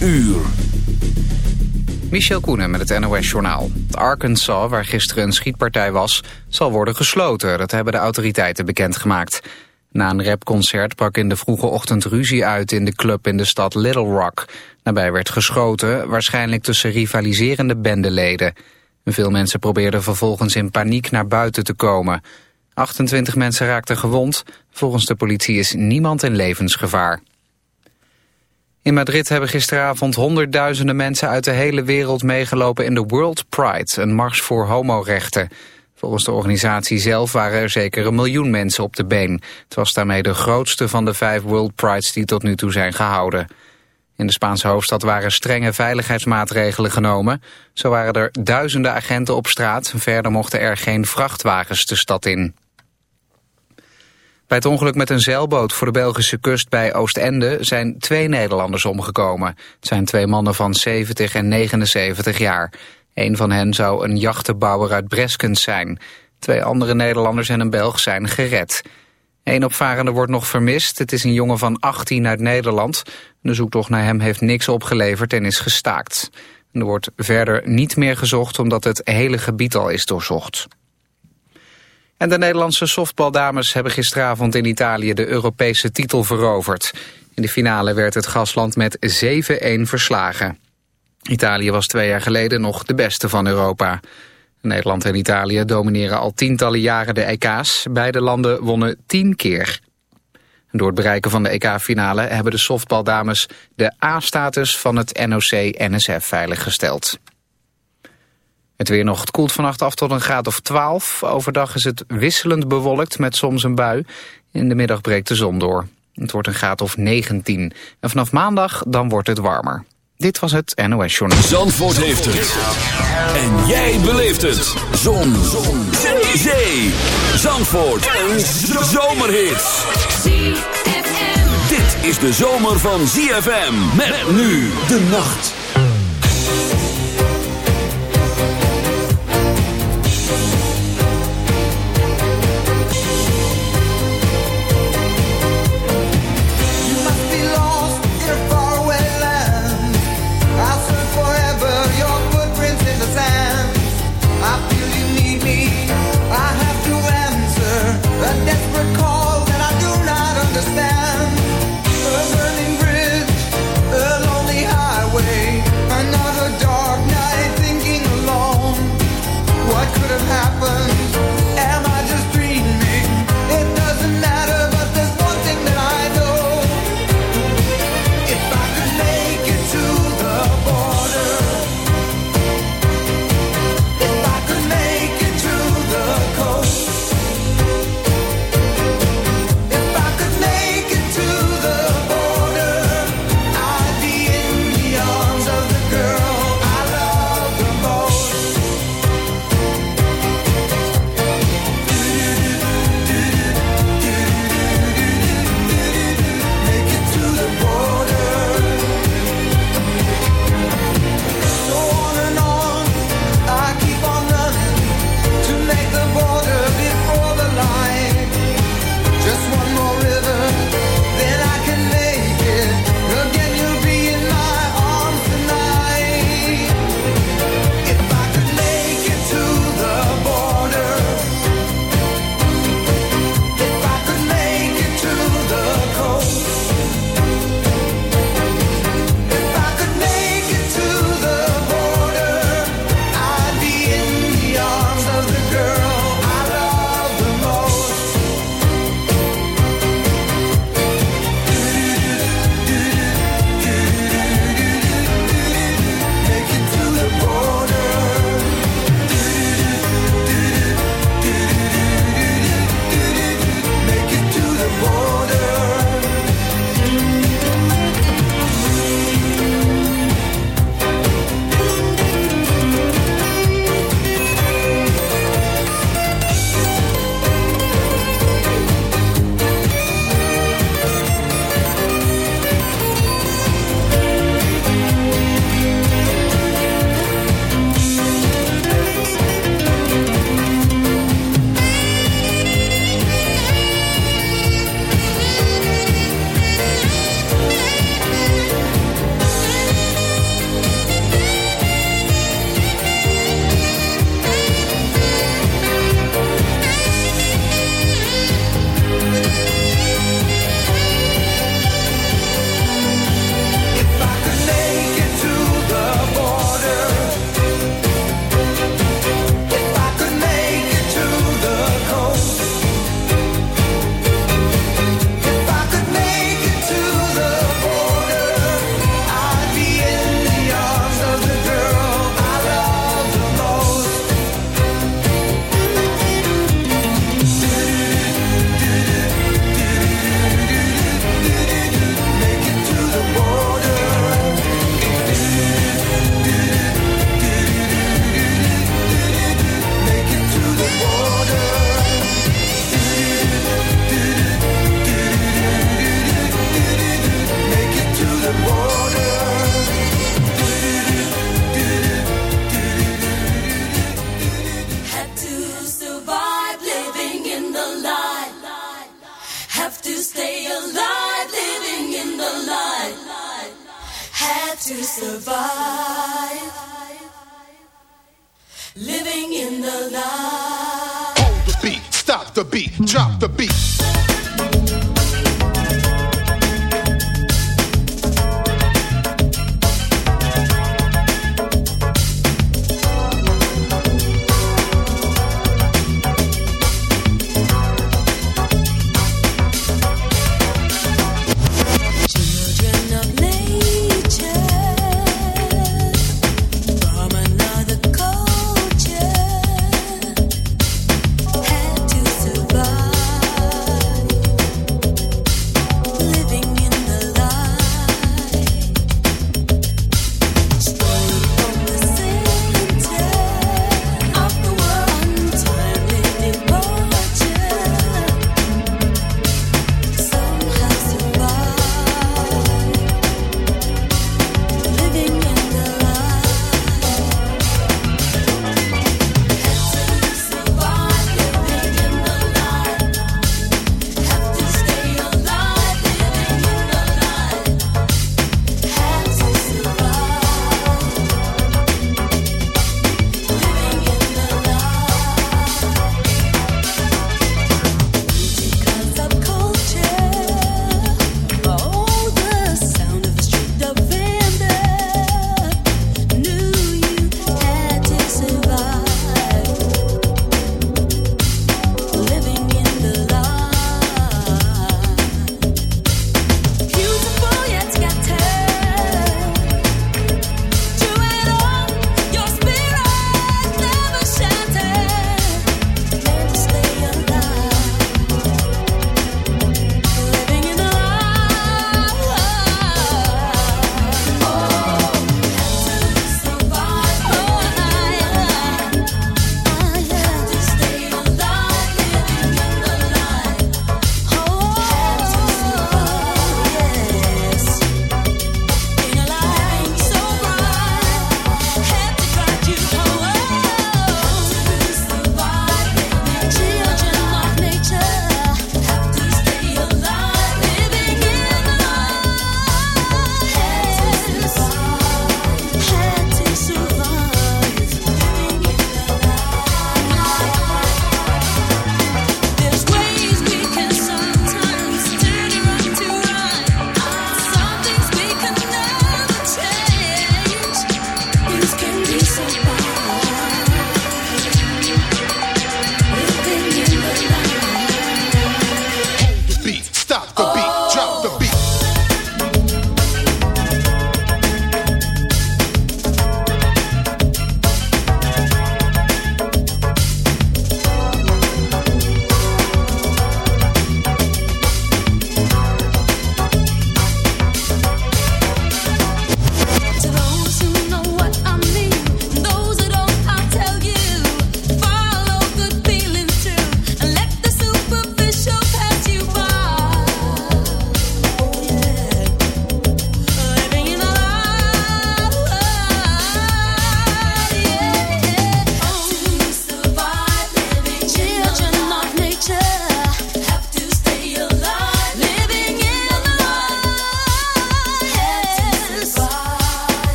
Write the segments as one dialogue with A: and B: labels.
A: uur.
B: Michel Koenen met het NOS-journaal. Arkansas, waar gisteren een schietpartij was, zal worden gesloten. Dat hebben de autoriteiten bekendgemaakt. Na een rapconcert brak in de vroege ochtend ruzie uit in de club in de stad Little Rock. Daarbij werd geschoten, waarschijnlijk tussen rivaliserende bendeleden. Veel mensen probeerden vervolgens in paniek naar buiten te komen. 28 mensen raakten gewond. Volgens de politie is niemand in levensgevaar. In Madrid hebben gisteravond honderdduizenden mensen uit de hele wereld meegelopen in de World Pride, een mars voor homorechten. Volgens de organisatie zelf waren er zeker een miljoen mensen op de been. Het was daarmee de grootste van de vijf World Prides die tot nu toe zijn gehouden. In de Spaanse hoofdstad waren strenge veiligheidsmaatregelen genomen. Zo waren er duizenden agenten op straat. Verder mochten er geen vrachtwagens de stad in. Bij het ongeluk met een zeilboot voor de Belgische kust bij Oostende zijn twee Nederlanders omgekomen. Het zijn twee mannen van 70 en 79 jaar. Een van hen zou een jachtenbouwer uit Breskens zijn. Twee andere Nederlanders en een Belg zijn gered. Een opvarende wordt nog vermist. Het is een jongen van 18 uit Nederland. De zoektocht naar hem heeft niks opgeleverd en is gestaakt. Er wordt verder niet meer gezocht omdat het hele gebied al is doorzocht. En de Nederlandse softbaldames hebben gisteravond in Italië de Europese titel veroverd. In de finale werd het gasland met 7-1 verslagen. Italië was twee jaar geleden nog de beste van Europa. Nederland en Italië domineren al tientallen jaren de EK's. Beide landen wonnen tien keer. Door het bereiken van de EK-finale hebben de softbaldames de A-status van het NOC-NSF veiliggesteld. Het weer nog. Het koelt vannacht af tot een graad of 12. Overdag is het wisselend bewolkt met soms een bui. In de middag breekt de zon door. Het wordt een graad of 19. En vanaf maandag dan wordt het warmer. Dit was het NOS Journal.
A: Zandvoort heeft het. En jij beleeft het. Zon. zon. Zee. Zandvoort. Een zomerhit. Dit is de zomer van ZFM. Met nu de nacht.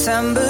C: September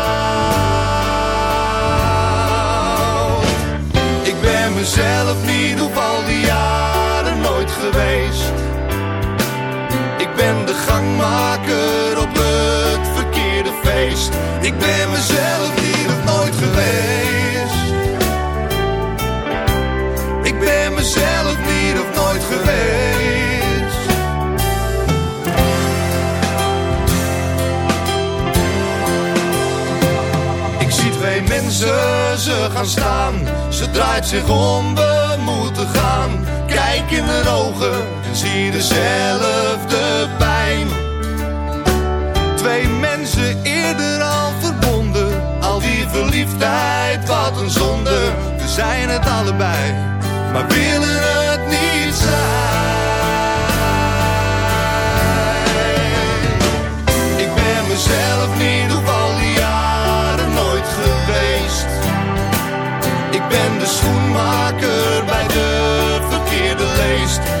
D: Mezelf niet op al die jaren nooit geweest. Ik ben de gangmaker op het verkeerde feest. Ik ben mezelf niet of nooit geweest. Ik ben mezelf ze gaan staan. Ze draait zich om, we moeten gaan. Kijk in de ogen en zie dezelfde pijn. Twee mensen eerder al verbonden. Al die verliefdheid, wat een zonde. We zijn het allebei, maar willen het niet zijn. Ik ben mezelf niet schoenmaker bij de verkeerde leest.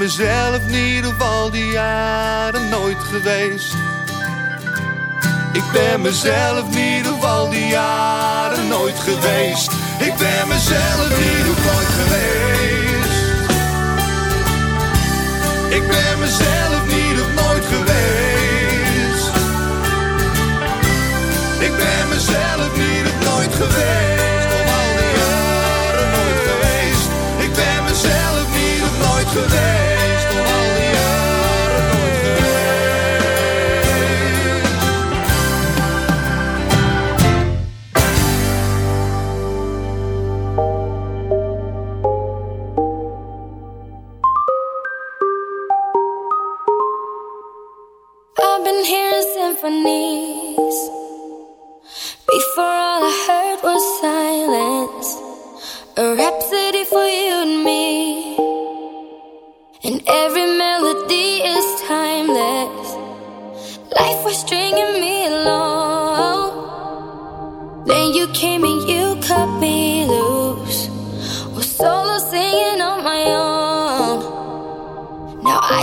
D: Mezelf niet op al die jaren nooit geweest. Ik ben mezelf niet op al die jaren nooit geweest. Ik ben mezelf niet op nooit geweest. Ik ben mezelf niet op nooit geweest. Ik ben mezelf niet op nooit geweest.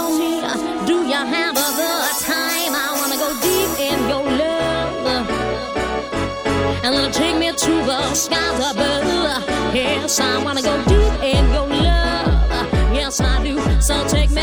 E: tell me, do you have the time? I wanna go deep in your love. And then take me to the skies above. Yes, I wanna go deep in your love. Yes, I do. So take me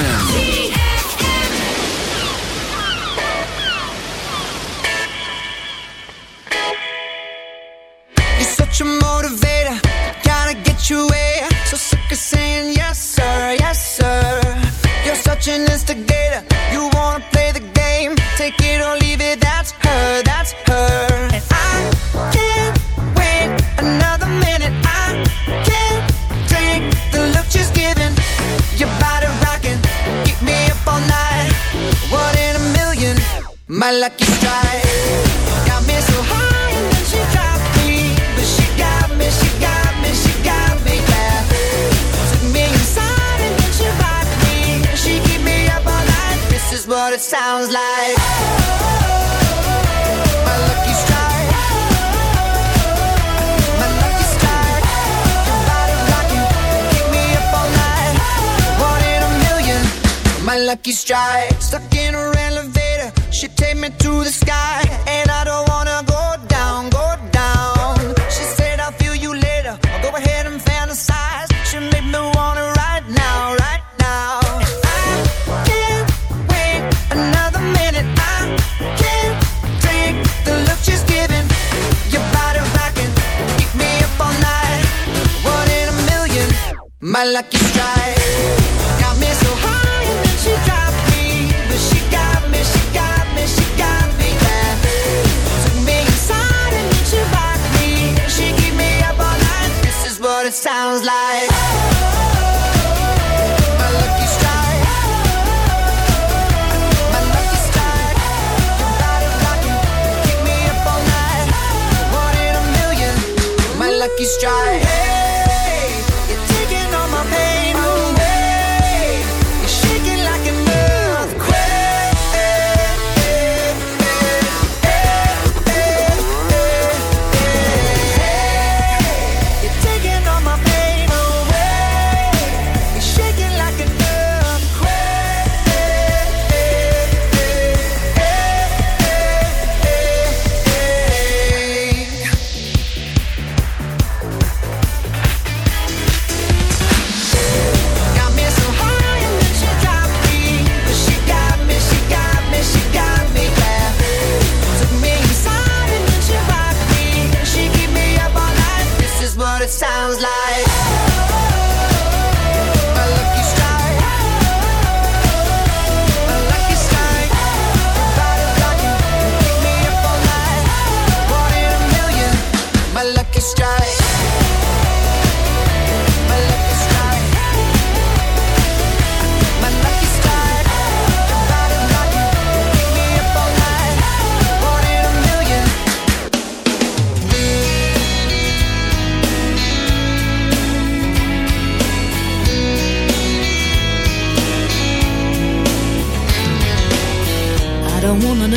A: ZFM.
F: my lucky strike. Got me so high and then she dropped me, but she got me, she got me, she got me. Took me inside and then she rocked me. She keep me up all night. This is what it sounds like. My lucky strike. My lucky strike, stuck in a should take me to the sky, and I don't.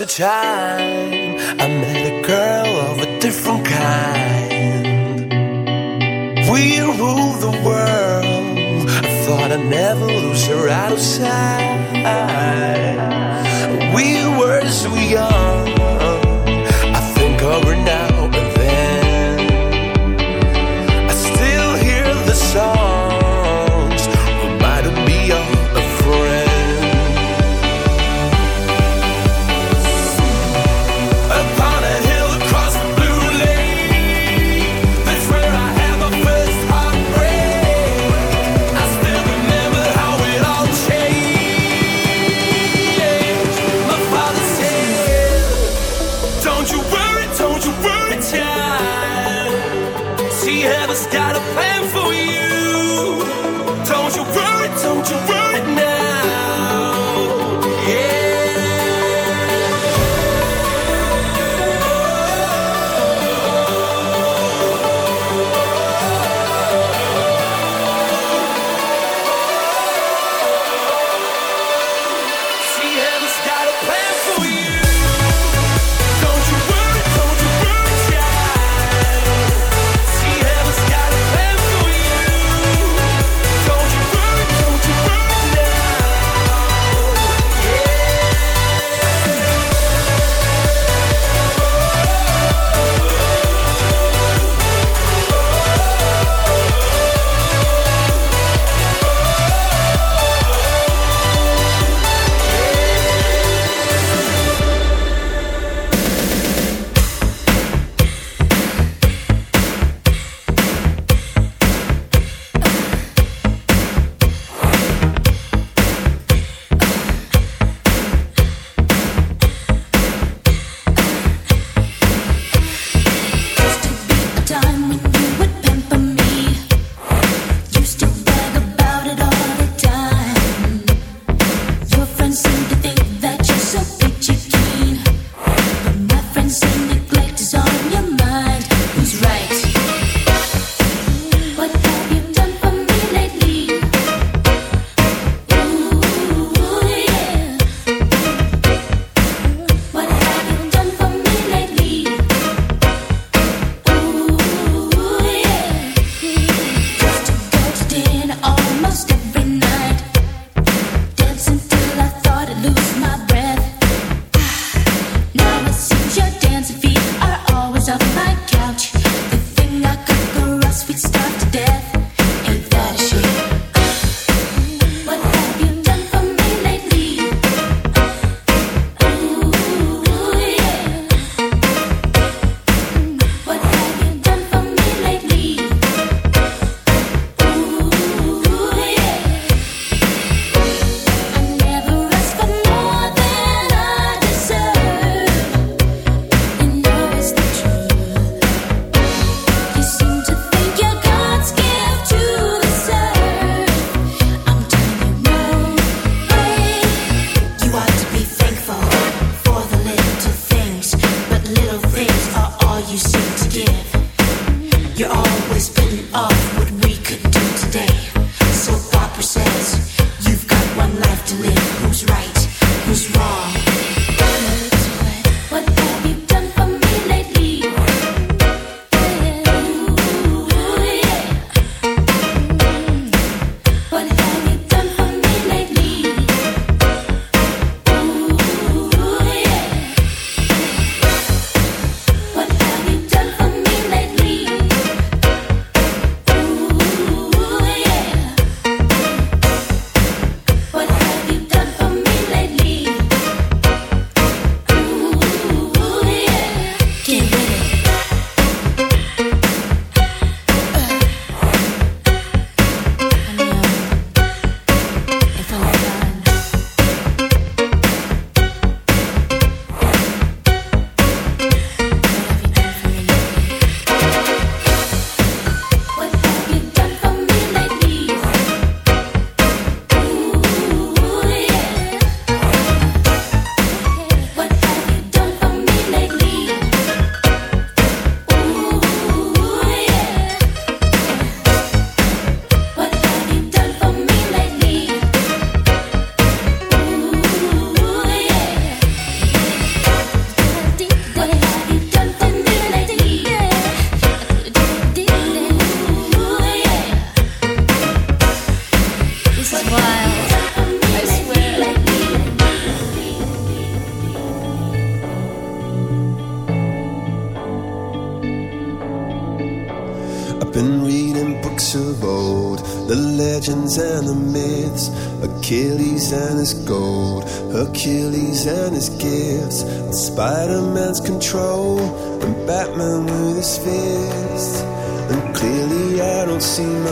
G: such child. See, heaven's got a plan for you.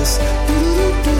H: us.